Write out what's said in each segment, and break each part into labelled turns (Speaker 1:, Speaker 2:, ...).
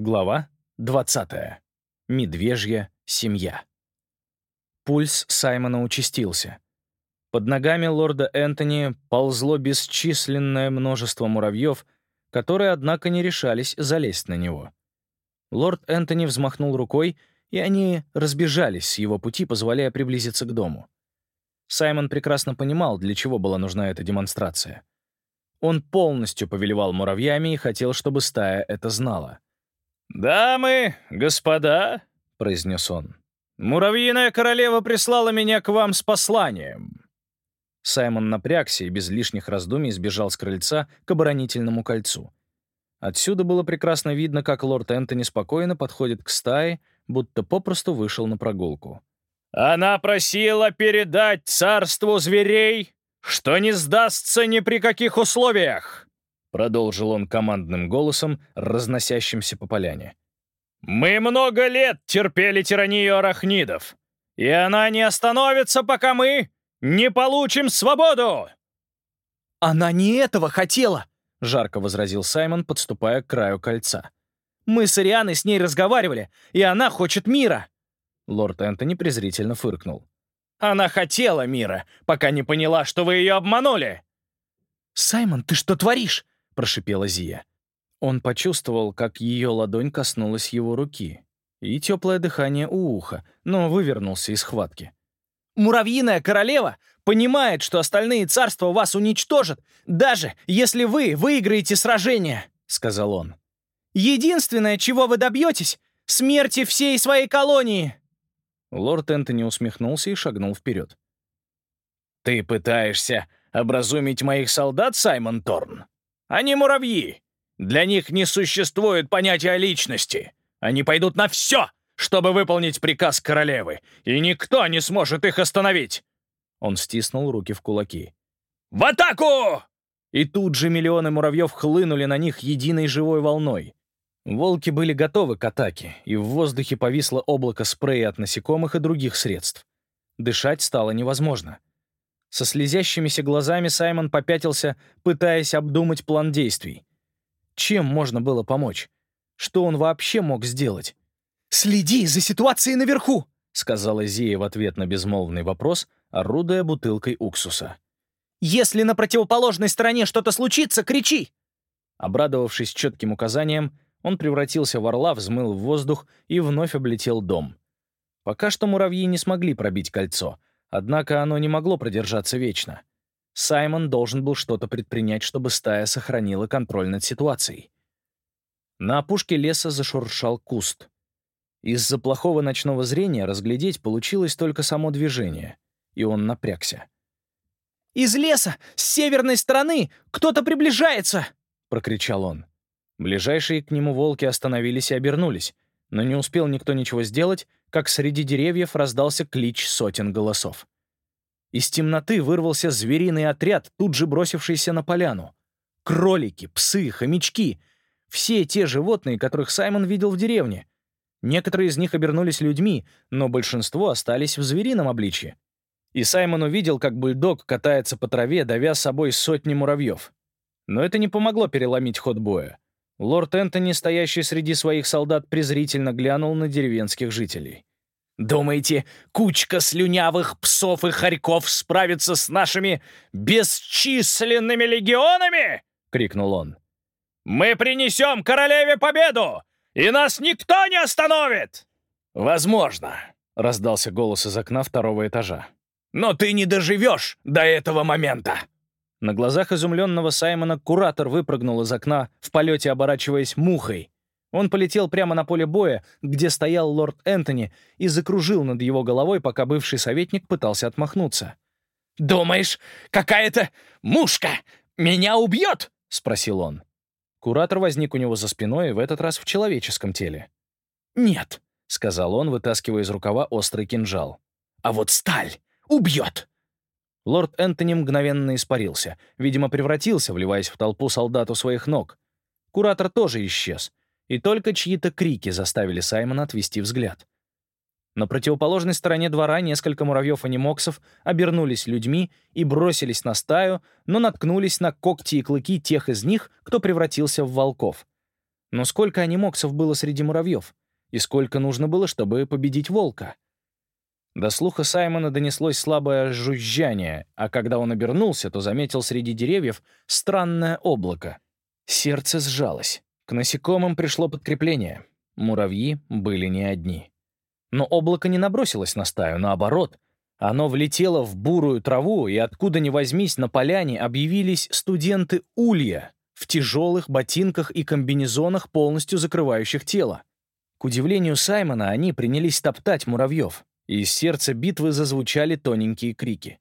Speaker 1: Глава 20. Медвежья семья. Пульс Саймона участился. Под ногами лорда Энтони ползло бесчисленное множество муравьев, которые, однако, не решались залезть на него. Лорд Энтони взмахнул рукой, и они разбежались с его пути, позволяя приблизиться к дому. Саймон прекрасно понимал, для чего была нужна эта демонстрация. Он полностью повелевал муравьями и хотел, чтобы стая это знала — «Дамы, господа», — произнес он, — «муравьиная королева прислала меня к вам с посланием». Саймон напрягся и без лишних раздумий сбежал с крыльца к оборонительному кольцу. Отсюда было прекрасно видно, как лорд Энтони спокойно подходит к стае, будто попросту вышел на прогулку. «Она просила передать царству зверей, что не сдастся ни при каких условиях!» Продолжил он командным голосом, разносящимся по поляне. «Мы много лет терпели тиранию арахнидов, и она не остановится, пока мы не получим свободу!»
Speaker 2: «Она не этого хотела!» — жарко возразил Саймон, подступая к краю кольца. «Мы с Арианой с ней разговаривали, и она хочет мира!»
Speaker 1: Лорд Энтони презрительно фыркнул.
Speaker 2: «Она хотела мира, пока не поняла, что вы ее обманули!» «Саймон, ты что творишь?» Прошипела Зия. Он почувствовал, как ее ладонь коснулась его руки. И теплое дыхание у уха, но вывернулся из схватки. «Муравьиная королева понимает, что остальные царства вас уничтожат, даже если вы выиграете сражение», — сказал он. «Единственное, чего вы добьетесь — смерти всей своей колонии!»
Speaker 1: Лорд Энтони усмехнулся и шагнул вперед. «Ты пытаешься образумить моих солдат, Саймон Торн?» Они муравьи. Для них не существует понятия личности. Они пойдут на все, чтобы выполнить приказ королевы, и никто не сможет их остановить!» Он стиснул руки в кулаки. «В атаку!» И тут же миллионы муравьев хлынули на них единой живой волной. Волки были готовы к атаке, и в воздухе повисло облако спрея от насекомых и других средств. Дышать стало невозможно. Со слезящимися глазами Саймон попятился, пытаясь обдумать план действий. Чем можно было помочь? Что он вообще мог сделать?
Speaker 2: «Следи за ситуацией наверху!»
Speaker 1: — сказала Зия в ответ на безмолвный вопрос, орудуя бутылкой уксуса.
Speaker 2: «Если на противоположной стороне что-то случится, кричи!»
Speaker 1: Обрадовавшись четким указаниям, он превратился в орла, взмыл в воздух и вновь облетел дом. Пока что муравьи не смогли пробить кольцо — Однако оно не могло продержаться вечно. Саймон должен был что-то предпринять, чтобы стая сохранила контроль над ситуацией. На опушке леса зашуршал куст. Из-за плохого ночного зрения разглядеть получилось только само движение, и он напрягся.
Speaker 2: «Из леса, с северной стороны, кто-то приближается!» — прокричал он.
Speaker 1: Ближайшие к нему волки остановились и обернулись, но не успел никто ничего сделать, как среди деревьев раздался клич сотен голосов. Из темноты вырвался звериный отряд, тут же бросившийся на поляну. Кролики, псы, хомячки — все те животные, которых Саймон видел в деревне. Некоторые из них обернулись людьми, но большинство остались в зверином обличье. И Саймон увидел, как бульдог катается по траве, давя с собой сотни муравьев. Но это не помогло переломить ход боя. Лорд Энтони, стоящий среди своих солдат, презрительно глянул на деревенских жителей. «Думаете, кучка слюнявых псов и хорьков справится с нашими бесчисленными легионами?» — крикнул он. «Мы принесем королеве победу, и нас никто не остановит!» «Возможно», — раздался голос из окна второго этажа. «Но ты не доживешь до этого момента!» На глазах изумленного Саймона куратор выпрыгнул из окна, в полете оборачиваясь мухой. Он полетел прямо на поле боя, где стоял лорд Энтони, и закружил над его головой, пока бывший советник пытался отмахнуться. «Думаешь, какая-то мушка меня убьет?» — спросил он. Куратор возник у него за спиной, в этот раз в человеческом теле. «Нет», — сказал он, вытаскивая из рукава острый кинжал. «А вот сталь убьет!» Лорд Энтони мгновенно испарился, видимо, превратился, вливаясь в толпу солдат у своих ног. Куратор тоже исчез, и только чьи-то крики заставили Саймона отвести взгляд. На противоположной стороне двора несколько муравьев-анимоксов обернулись людьми и бросились на стаю, но наткнулись на когти и клыки тех из них, кто превратился в волков. Но сколько анимоксов было среди муравьев? И сколько нужно было, чтобы победить волка? До слуха Саймона донеслось слабое жужжание, а когда он обернулся, то заметил среди деревьев странное облако. Сердце сжалось. К насекомым пришло подкрепление. Муравьи были не одни. Но облако не набросилось на стаю, наоборот. Оно влетело в бурую траву, и откуда ни возьмись на поляне объявились студенты Улья в тяжелых ботинках и комбинезонах, полностью закрывающих тело. К удивлению Саймона, они принялись топтать муравьев, из сердца битвы зазвучали тоненькие крики.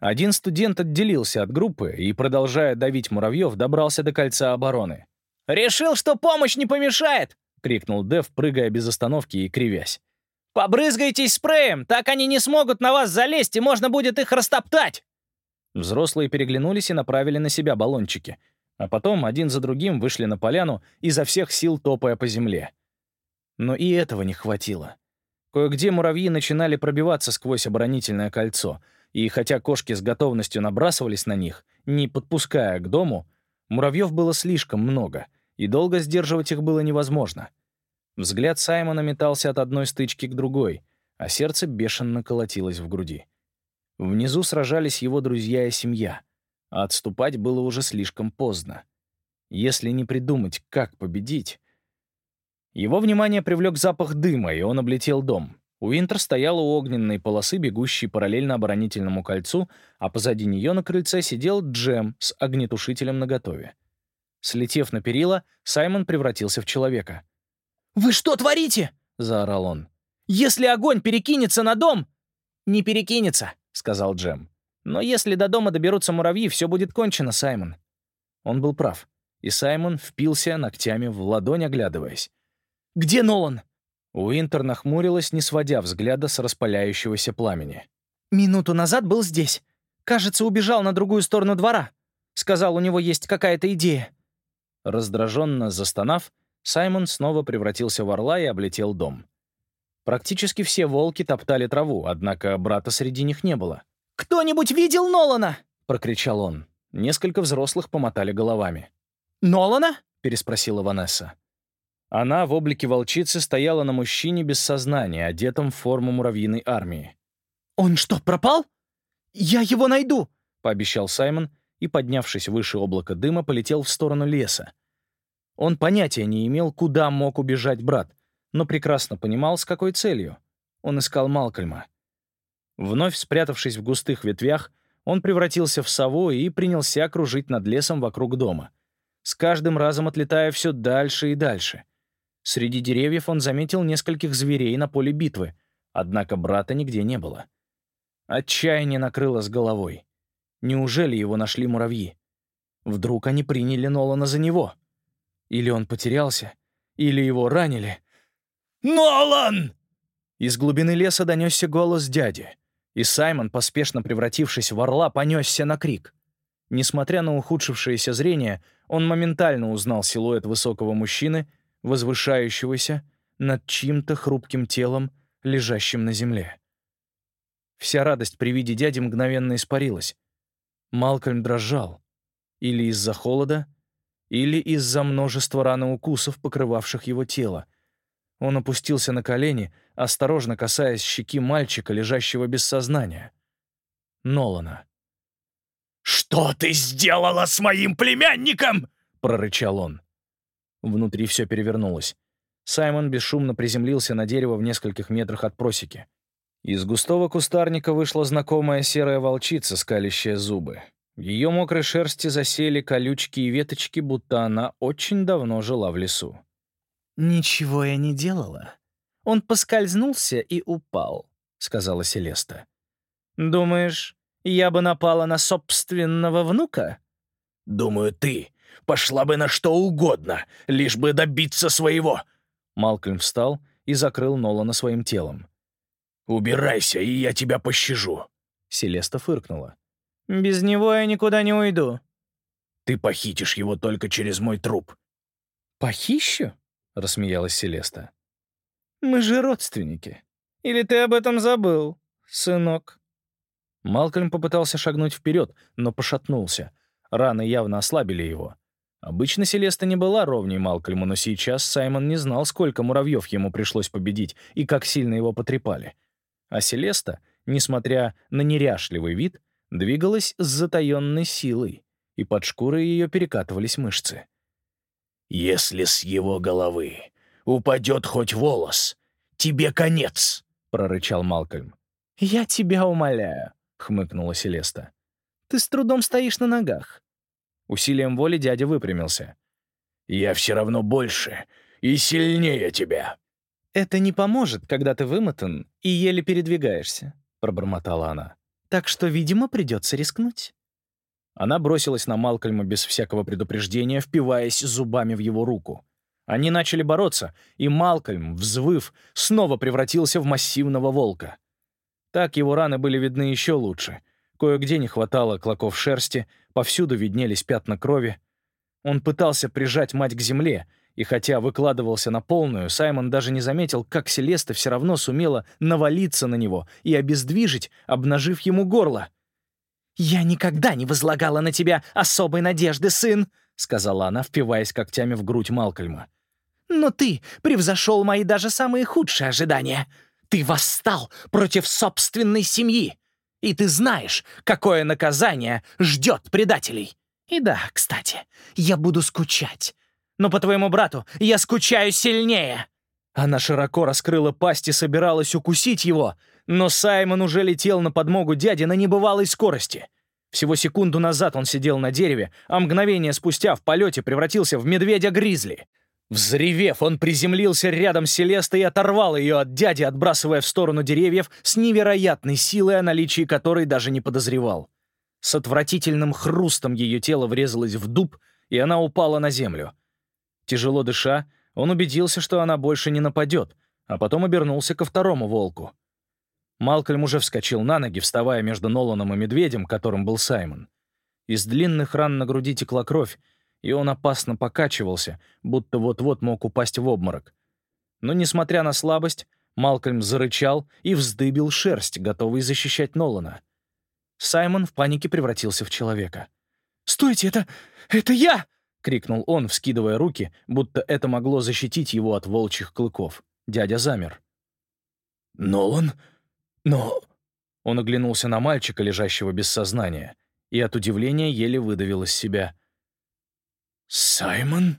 Speaker 1: Один студент отделился от группы и, продолжая давить муравьев, добрался до кольца обороны.
Speaker 2: «Решил, что помощь не помешает!»
Speaker 1: — крикнул Дев, прыгая без остановки и кривясь.
Speaker 2: «Побрызгайтесь спреем, так они не смогут на вас залезть, и можно будет их растоптать!»
Speaker 1: Взрослые переглянулись и направили на себя баллончики, а потом один за другим вышли на поляну, изо всех сил топая по земле. Но и этого не хватило. Кое-где муравьи начинали пробиваться сквозь оборонительное кольцо, и хотя кошки с готовностью набрасывались на них, не подпуская к дому, муравьев было слишком много, и долго сдерживать их было невозможно — Взгляд Саймона метался от одной стычки к другой, а сердце бешено колотилось в груди. Внизу сражались его друзья и семья, а отступать было уже слишком поздно. Если не придумать, как победить... Его внимание привлек запах дыма, и он облетел дом. Уинтер стоял у огненной полосы, бегущей параллельно оборонительному кольцу, а позади нее на крыльце сидел Джем с огнетушителем наготове. Слетев на перила, Саймон превратился в человека —
Speaker 2: «Вы что творите?» — заорал он. «Если огонь перекинется на дом...» «Не перекинется», — сказал Джем. «Но если до дома доберутся муравьи, все будет кончено, Саймон».
Speaker 1: Он был прав, и Саймон впился ногтями в ладонь, оглядываясь.
Speaker 2: «Где Нолан?»
Speaker 1: Уинтер нахмурилась, не сводя взгляда с распаляющегося пламени.
Speaker 2: «Минуту назад был здесь. Кажется, убежал на другую сторону двора. Сказал, у него есть какая-то идея».
Speaker 1: Раздраженно застонав, Саймон снова превратился в орла и облетел дом. Практически все волки топтали траву, однако брата среди них не было.
Speaker 2: «Кто-нибудь видел Нолана?»
Speaker 1: — прокричал он. Несколько взрослых помотали головами.
Speaker 2: «Нолана?»
Speaker 1: — переспросила Ванесса. Она в облике волчицы стояла на мужчине без сознания, одетом в форму муравьиной армии.
Speaker 2: «Он что, пропал? Я его найду!»
Speaker 1: — пообещал Саймон и, поднявшись выше облака дыма, полетел в сторону леса. Он понятия не имел, куда мог убежать брат, но прекрасно понимал, с какой целью. Он искал Малкольма. Вновь спрятавшись в густых ветвях, он превратился в сову и принялся кружить над лесом вокруг дома, с каждым разом отлетая все дальше и дальше. Среди деревьев он заметил нескольких зверей на поле битвы, однако брата нигде не было. Отчаяние накрыло с головой. Неужели его нашли муравьи? Вдруг они приняли Нолана за него? Или он потерялся, или его ранили.
Speaker 2: «Нолан!»
Speaker 1: Из глубины леса донесся голос дяди, и Саймон, поспешно превратившись в орла, понесся на крик. Несмотря на ухудшившееся зрение, он моментально узнал силуэт высокого мужчины, возвышающегося над чьим-то хрупким телом, лежащим на земле. Вся радость при виде дяди мгновенно испарилась. Малкольм дрожал. Или из-за холода, или из-за множества ран и укусов, покрывавших его тело. Он опустился на колени, осторожно касаясь щеки мальчика, лежащего без сознания. Нолана.
Speaker 2: «Что ты сделала с моим племянником?» — прорычал он.
Speaker 1: Внутри все перевернулось. Саймон бесшумно приземлился на дерево в нескольких метрах от просеки. Из густого кустарника вышла знакомая серая волчица, скалящая зубы. В ее мокрой шерсти засели колючки и веточки, будто она очень давно жила в лесу.
Speaker 2: «Ничего я не делала. Он поскользнулся и упал», — сказала Селеста. «Думаешь, я бы напала на собственного внука?»
Speaker 3: «Думаю, ты пошла бы на что угодно, лишь бы добиться своего».
Speaker 1: Малкольм встал и закрыл Нолана своим телом.
Speaker 3: «Убирайся, и я тебя пощажу».
Speaker 1: Селеста фыркнула.
Speaker 2: Без него я никуда не уйду».
Speaker 3: «Ты похитишь его только через мой труп».
Speaker 2: «Похищу?»
Speaker 1: — рассмеялась Селеста.
Speaker 2: «Мы же родственники. Или ты об этом забыл, сынок?»
Speaker 1: Малкольм попытался шагнуть вперед, но пошатнулся. Раны явно ослабили его. Обычно Селеста не была ровней Малкольму, но сейчас Саймон не знал, сколько муравьев ему пришлось победить и как сильно его потрепали. А Селеста, несмотря на неряшливый вид, двигалась с затаенной силой, и под шкурой ее перекатывались мышцы.
Speaker 3: «Если с его головы упадет хоть волос, тебе конец!» — прорычал Малкольм.
Speaker 1: «Я тебя умоляю», — хмыкнула Селеста. «Ты с трудом стоишь на ногах». Усилием воли дядя выпрямился.
Speaker 3: «Я все равно больше и сильнее тебя».
Speaker 1: «Это не поможет, когда ты вымотан и еле передвигаешься», — пробормотала она. «Так что, видимо, придется рискнуть». Она бросилась на Малкольма без всякого предупреждения, впиваясь зубами в его руку. Они начали бороться, и Малкольм, взвыв, снова превратился в массивного волка. Так его раны были видны еще лучше. Кое-где не хватало клоков шерсти, повсюду виднелись пятна крови. Он пытался прижать мать к земле, и хотя выкладывался на полную, Саймон даже не заметил, как Селеста все равно сумела навалиться на него и обездвижить, обнажив ему горло — «Я никогда не возлагала на тебя особой надежды, сын», — сказала она, впиваясь когтями в грудь Малкольма. «Но ты превзошел мои даже самые худшие ожидания. Ты восстал против собственной семьи. И ты знаешь, какое наказание ждет предателей. И да, кстати, я буду скучать. Но по твоему брату я скучаю сильнее». Она широко раскрыла пасть и собиралась укусить его, но Саймон уже летел на подмогу дяди на небывалой скорости. Всего секунду назад он сидел на дереве, а мгновение спустя в полете превратился в медведя-гризли. Взревев, он приземлился рядом с Селестой и оторвал ее от дяди, отбрасывая в сторону деревьев с невероятной силой, о наличии которой даже не подозревал. С отвратительным хрустом ее тело врезалось в дуб, и она упала на землю. Тяжело дыша, он убедился, что она больше не нападет, а потом обернулся ко второму волку. Малкольм уже вскочил на ноги, вставая между Ноланом и медведем, которым был Саймон. Из длинных ран на груди текла кровь, и он опасно покачивался, будто вот-вот мог упасть в обморок. Но, несмотря на слабость, Малкольм зарычал и вздыбил шерсть, готовый защищать Нолана. Саймон в панике превратился в человека. «Стойте, это... это я!» — крикнул он, вскидывая руки, будто это могло защитить его от волчьих клыков. Дядя замер.
Speaker 3: «Нолан?» «Но...»
Speaker 1: Он оглянулся на мальчика, лежащего без сознания, и от удивления еле выдавил из себя.
Speaker 3: «Саймон?»